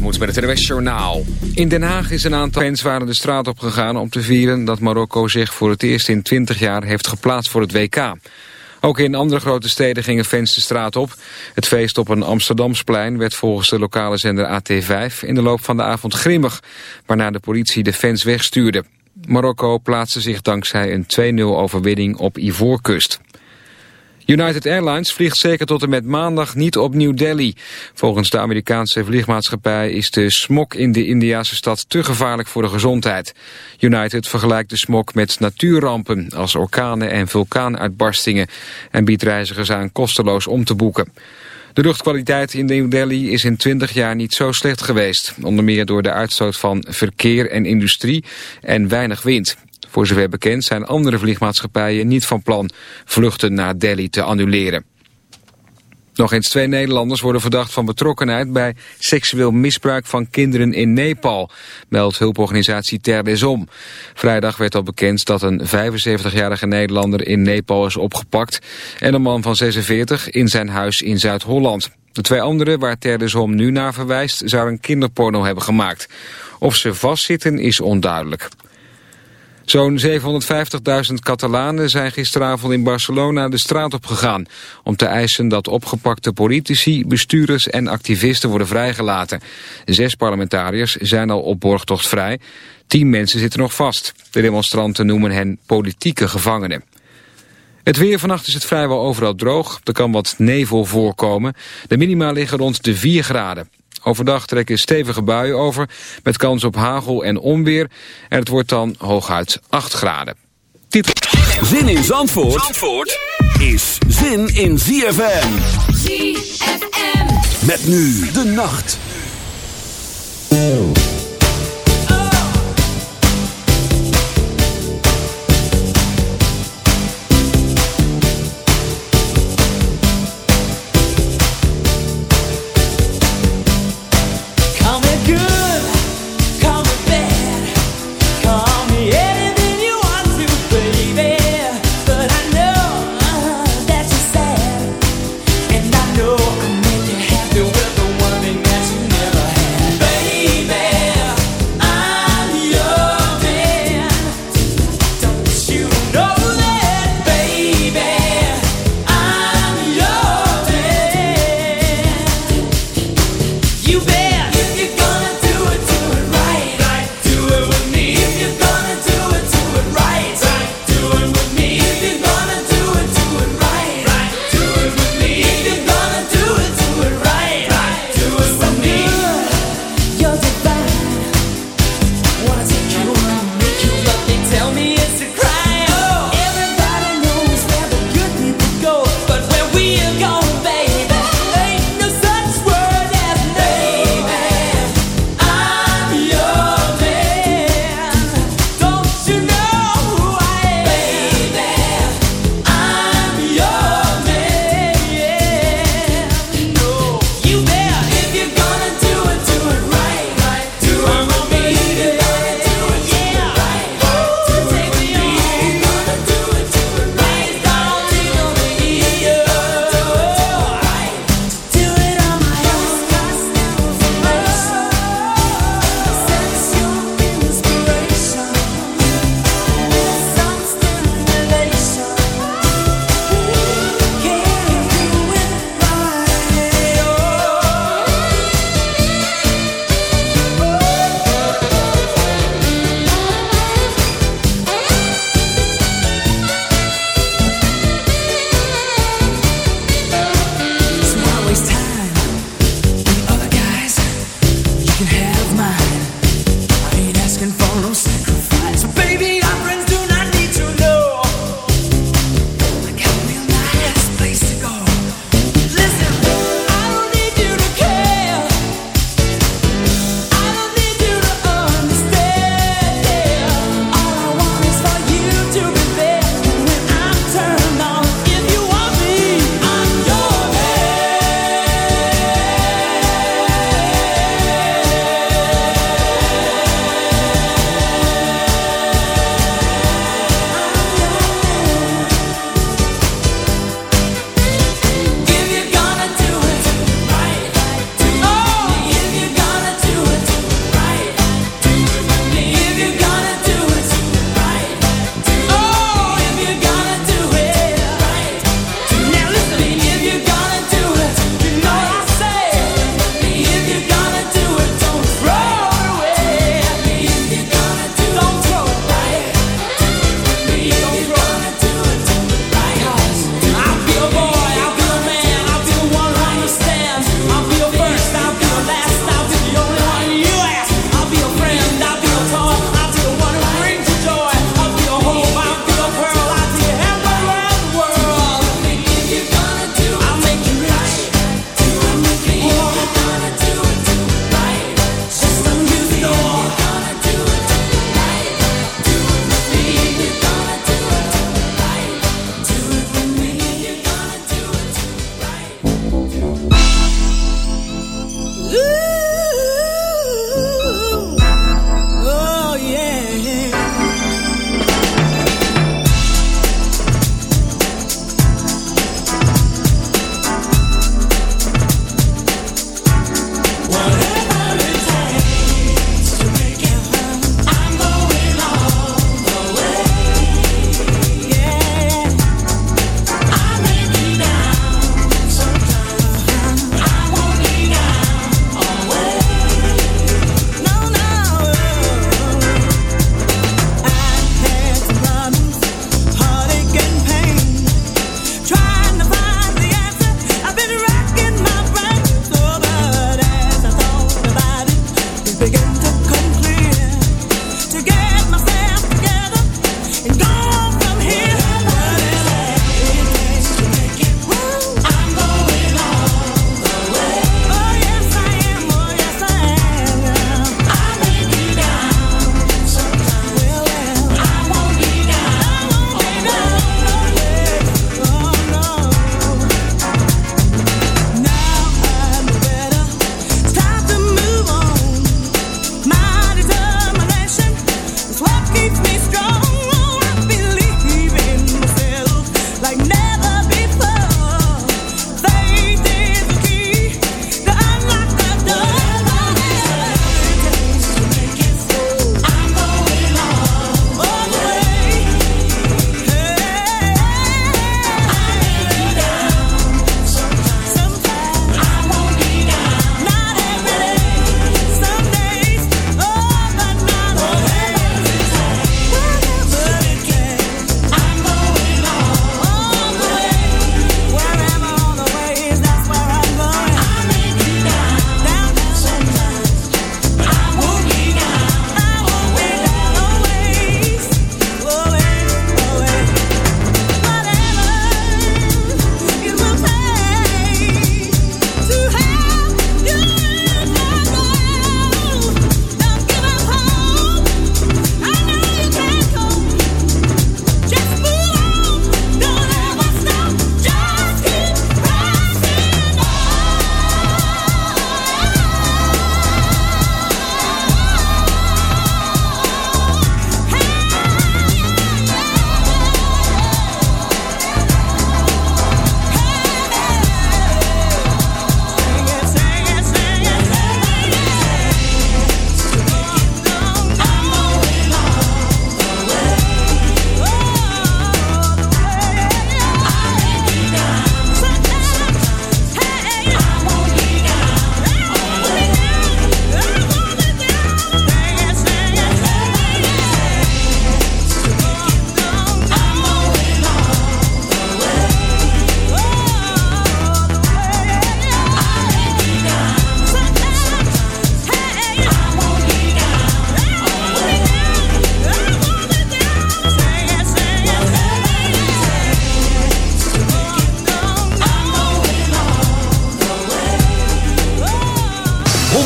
moet met het NWS Journaal. In Den Haag is een aantal fans waren de straat op gegaan om te vieren dat Marokko zich voor het eerst in 20 jaar heeft geplaatst voor het WK. Ook in andere grote steden gingen fans de straat op. Het feest op een Amsterdamsplein werd volgens de lokale zender AT5 in de loop van de avond grimmig, waarna de politie de fans wegstuurde. Marokko plaatste zich dankzij een 2-0 overwinning op Ivoorkust. United Airlines vliegt zeker tot en met maandag niet op New Delhi. Volgens de Amerikaanse vliegmaatschappij is de smok in de Indiase stad te gevaarlijk voor de gezondheid. United vergelijkt de smok met natuurrampen als orkanen en vulkaanuitbarstingen en biedt reizigers aan kosteloos om te boeken. De luchtkwaliteit in New Delhi is in 20 jaar niet zo slecht geweest. Onder meer door de uitstoot van verkeer en industrie en weinig wind. Voor zover bekend zijn andere vliegmaatschappijen niet van plan vluchten naar Delhi te annuleren. Nog eens twee Nederlanders worden verdacht van betrokkenheid bij seksueel misbruik van kinderen in Nepal, meldt hulporganisatie Ter des Om. Vrijdag werd al bekend dat een 75-jarige Nederlander in Nepal is opgepakt en een man van 46 in zijn huis in Zuid-Holland. De twee anderen waar Ter des Om nu naar verwijst zouden kinderporno hebben gemaakt. Of ze vastzitten is onduidelijk. Zo'n 750.000 Catalanen zijn gisteravond in Barcelona de straat op gegaan... om te eisen dat opgepakte politici, bestuurders en activisten worden vrijgelaten. Zes parlementariërs zijn al op borgtocht vrij. Tien mensen zitten nog vast. De demonstranten noemen hen politieke gevangenen. Het weer vannacht is het vrijwel overal droog. Er kan wat nevel voorkomen. De minima liggen rond de 4 graden. Overdag trekken stevige buien over met kans op hagel en onweer. En het wordt dan hooguit 8 graden. Zin in Zandvoort, Zandvoort is zin in ZFM. ZFM. Met nu de nacht.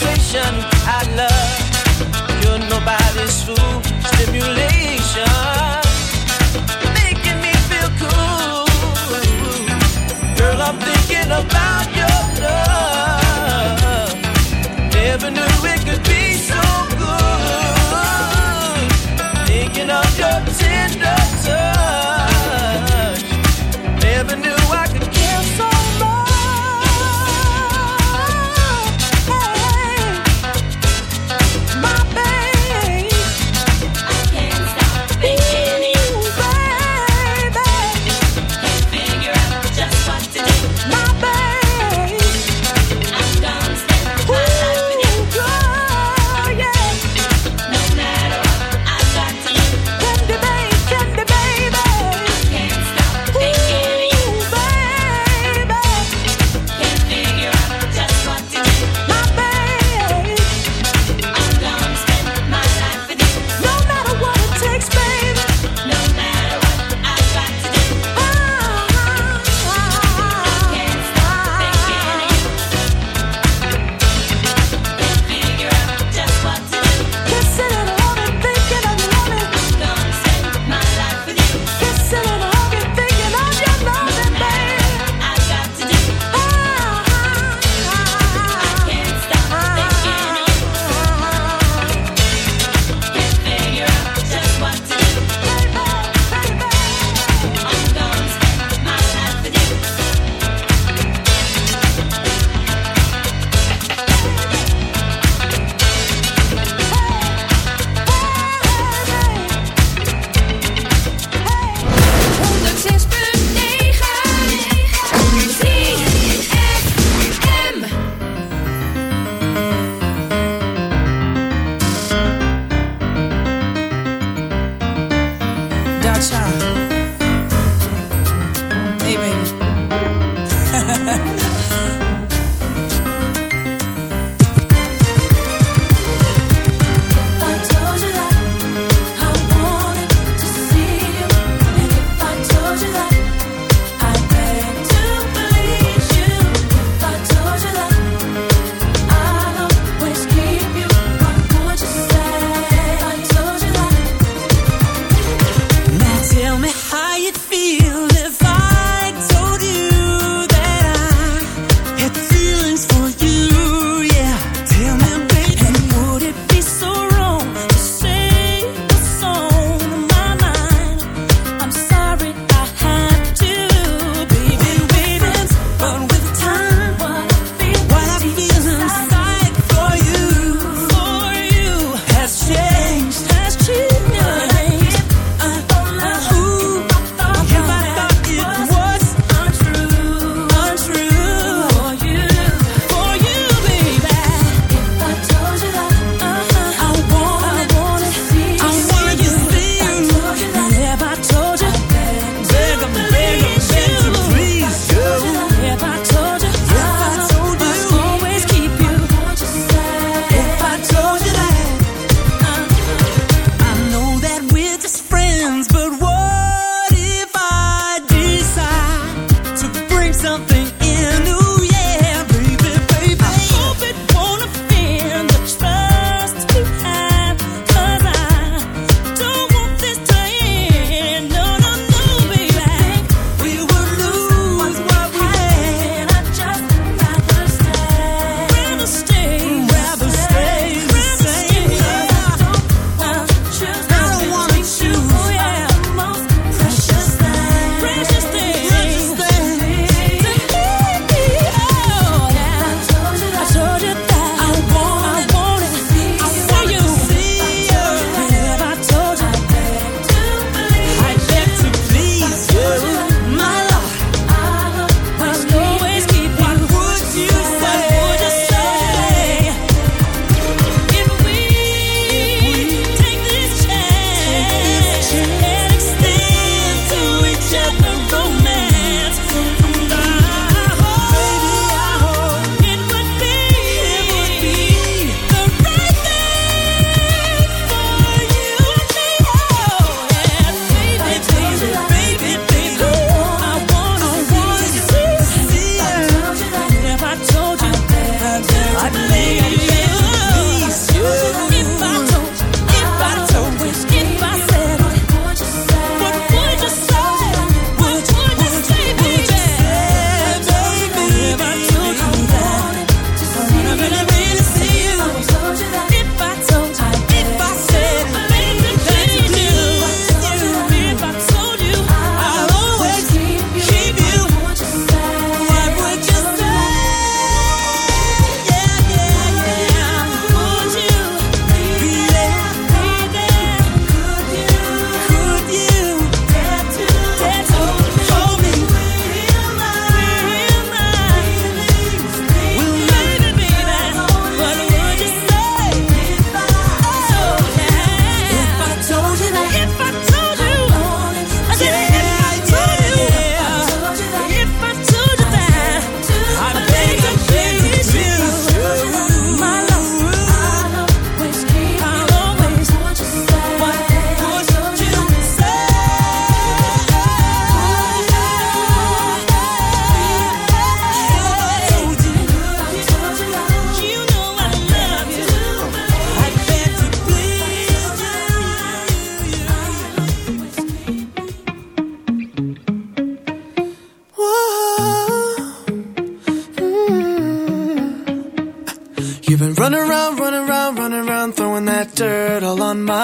conversation. I love.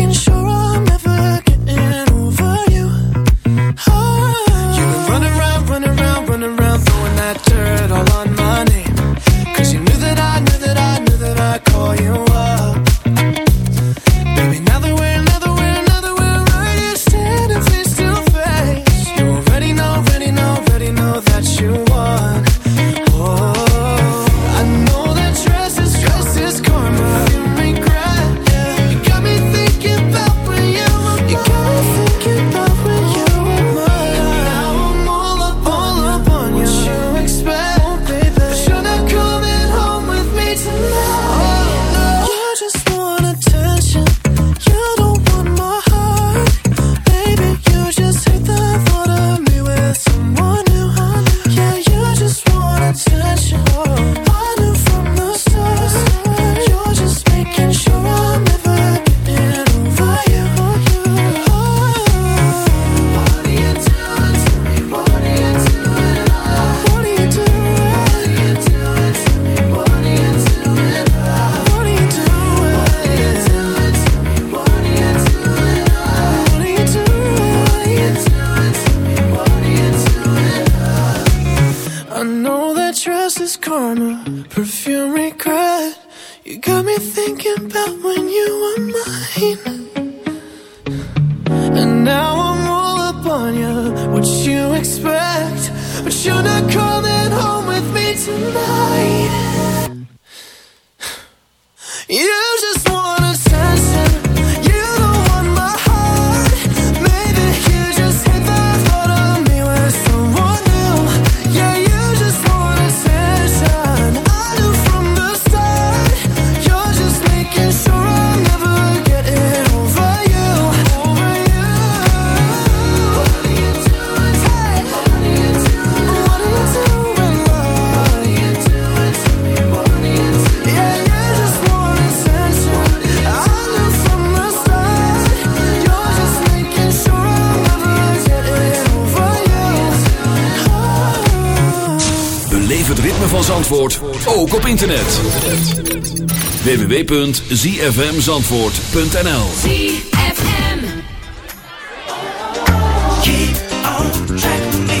can show Zandvoort ook op internet. www.zfmzandvoort.nl ZFM Keep on track me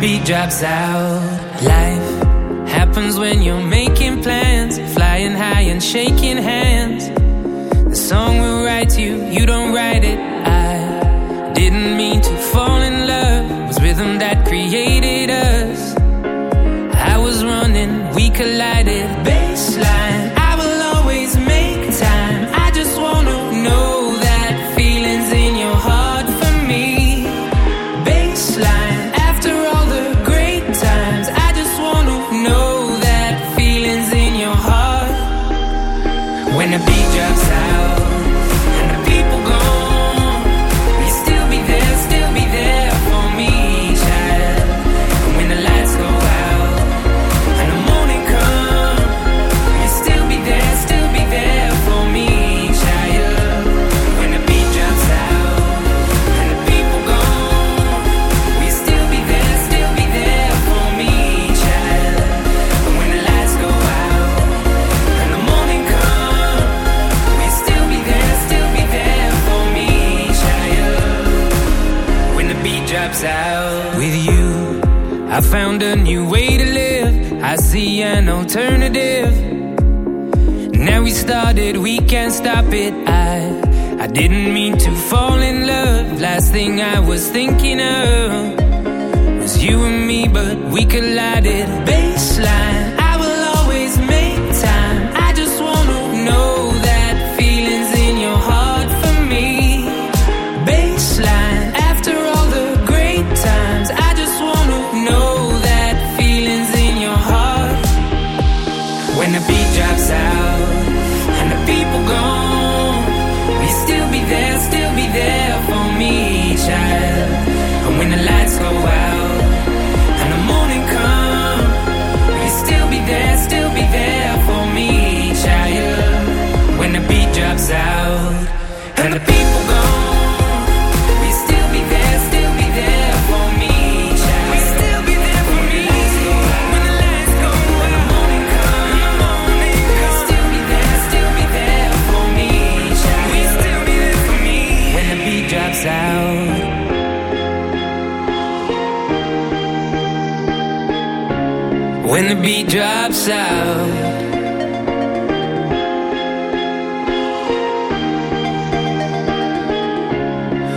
beat drops out. Life happens when you're making plans, flying high and shaking hands. The song will write you, you don't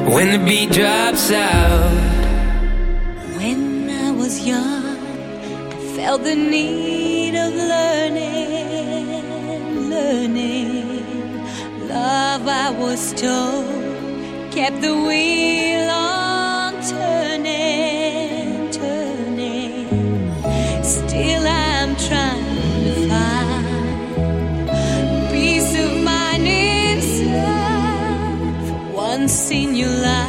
When the beat drops out. When I was young, I felt the need of learning, learning. Love, I was told, kept the wheel seen you laugh.